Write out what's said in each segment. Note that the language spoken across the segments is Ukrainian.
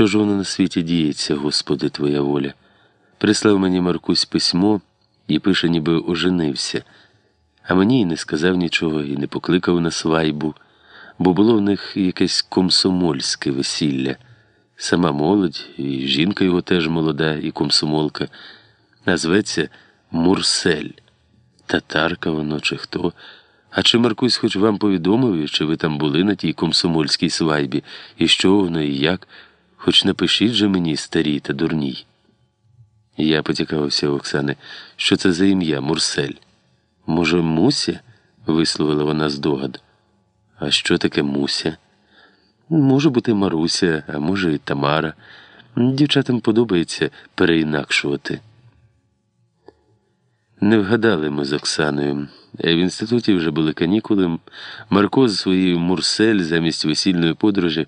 Що ж воно на світі діється, Господи, Твоя воля? Прислав мені Маркусь письмо і пише, ніби оженився, а мені і не сказав нічого, і не покликав на свайбу, бо було в них якесь комсомольське весілля. Сама молодь, і жінка його теж молода, і комсомолка, назветься Мурсель. Татарка воно чи хто. А чи Маркусь хоч вам повідомив, чи ви там були на тій комсомольській свайбі, і що воно, і як? Хоч напишіть же мені, старій та дурній. Я поцікавився у Оксани, що це за ім'я Мурсель. Може, Муся? висловила вона здогад. А що таке Муся? Може бути Маруся, а може, і Тамара. Дівчатам подобається переінакшувати. Не вгадали ми з Оксаною. В інституті вже були канікули. Марко з своєю Мурсель замість весільної подорожі,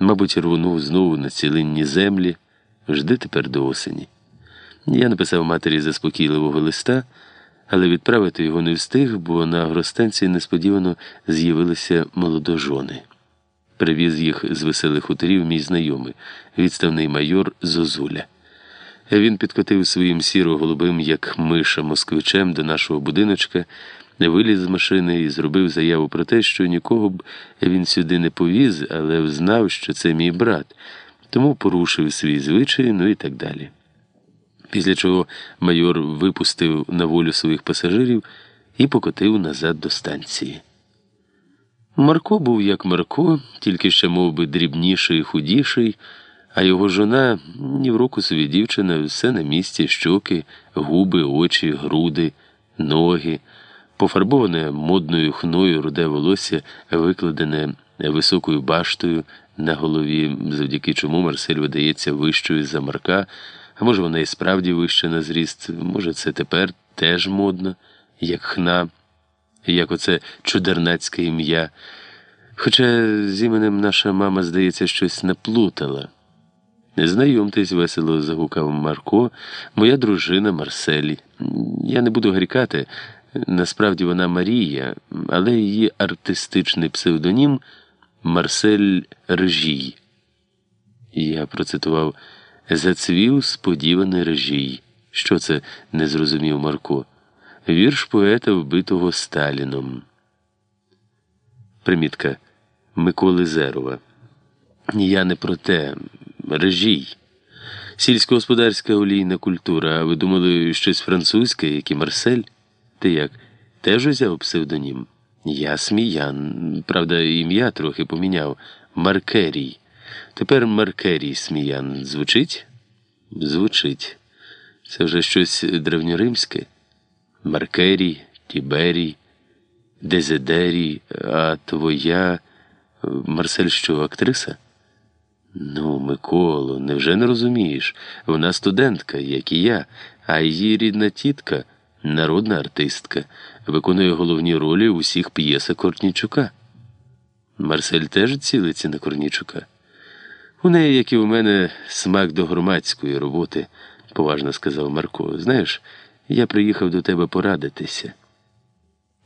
мабуть, рвонув знову на цілинні землі. Жди тепер до осені. Я написав матері заспокійливого листа, але відправити його не встиг, бо на агростанції несподівано з'явилися молодожони. Привіз їх з веселих хуторів мій знайомий, відставний майор Зозуля. Він підкотив своїм сіро-голубим, як миша москвичем, до нашого будиночка, виліз з машини і зробив заяву про те, що нікого б він сюди не повіз, але взнав, що це мій брат, тому порушив свій звичай, ну і так далі. Після чого майор випустив на волю своїх пасажирів і покотив назад до станції. Марко був як Марко, тільки ще мов би, дрібніший і худіший, а його жона ні в року собі дівчина, все на місці, щоки, губи, очі, груди, ноги, пофарбоване модною хною руде волосся, викладене високою баштою на голові, завдяки чому Марсель видається вищою за Марка, а може, вона і справді вища на зріст, може, це тепер теж модно, як хна як оце чудернацьке ім'я. Хоча з іменем наша мама, здається, щось наплутала. Не знайомтесь, весело загукав Марко, моя дружина Марселі. Я не буду грікати, насправді вона Марія, але її артистичний псевдонім Марсель Режій. Я процитував Зацвів сподіваний режій. Що це не зрозумів Марко? Вірш поета, вбитого Сталіном. Примітка Миколи Зерова. Я не про те. Режій. Сільськогосподарська олійна культура. А ви думали, щось французьке, як і Марсель? Ти як? Теж взяв псевдонім? Я сміян. Правда, ім'я трохи поміняв. Маркерій. Тепер Маркерій Сміян. Звучить? Звучить. Це вже щось древньоримське. Маркерій, Тіберій, Дезидерій, а твоя Марсель що, актриса? Ну, Миколо, невже не розумієш? Вона студентка, як і я, а її рідна тітка народна артистка, виконує головні ролі у всіх п'єсах Корнічука. Марсель теж цілиться на Корнічука. У неї, як і у мене, смак до громадської роботи, поважно сказав Марко. Знаєш, я приїхав до тебе порадитися.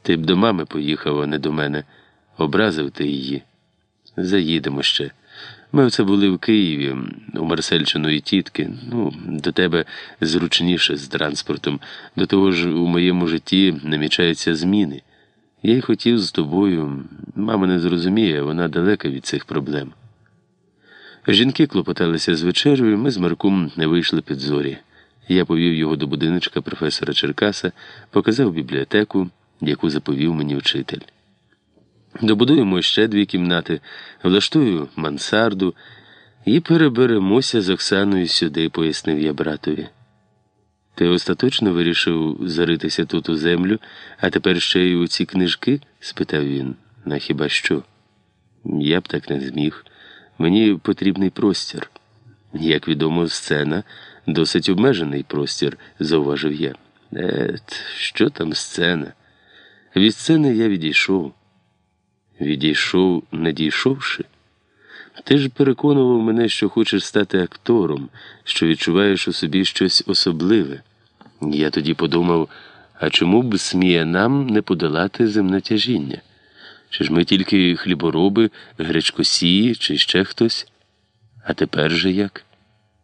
Ти б до мами поїхав, а не до мене. Образив ти її. Заїдемо ще. Ми оце були в Києві, у Марсельчиної тітки. Ну, до тебе зручніше з транспортом. До того ж, у моєму житті намічаються зміни. Я й хотів з тобою. Мама не зрозуміє, вона далека від цих проблем. Жінки клопоталися з вечерою, ми з Марком не вийшли під зорі. Я повів його до будиночка професора Черкаса, показав бібліотеку, яку заповів мені вчитель. Добудуємо ще дві кімнати, влаштую мансарду і переберемося з Оксаною сюди, пояснив я братові. Ти остаточно вирішив заритися тут у землю, а тепер ще й у ці книжки? спитав він. На хіба що? Я б так не зміг. Мені потрібний простір. Як відомо, сцена досить обмежений простір, зауважив я. Ет, що там сцена? Від сцени я відійшов. Відійшов, не дійшовши. Ти ж переконував мене, що хочеш стати актором, що відчуваєш у собі щось особливе. Я тоді подумав, а чому б сміє нам не подолати земне тяжіння? Чи ж ми тільки хлібороби, гречкосії, чи ще хтось? А тепер же як?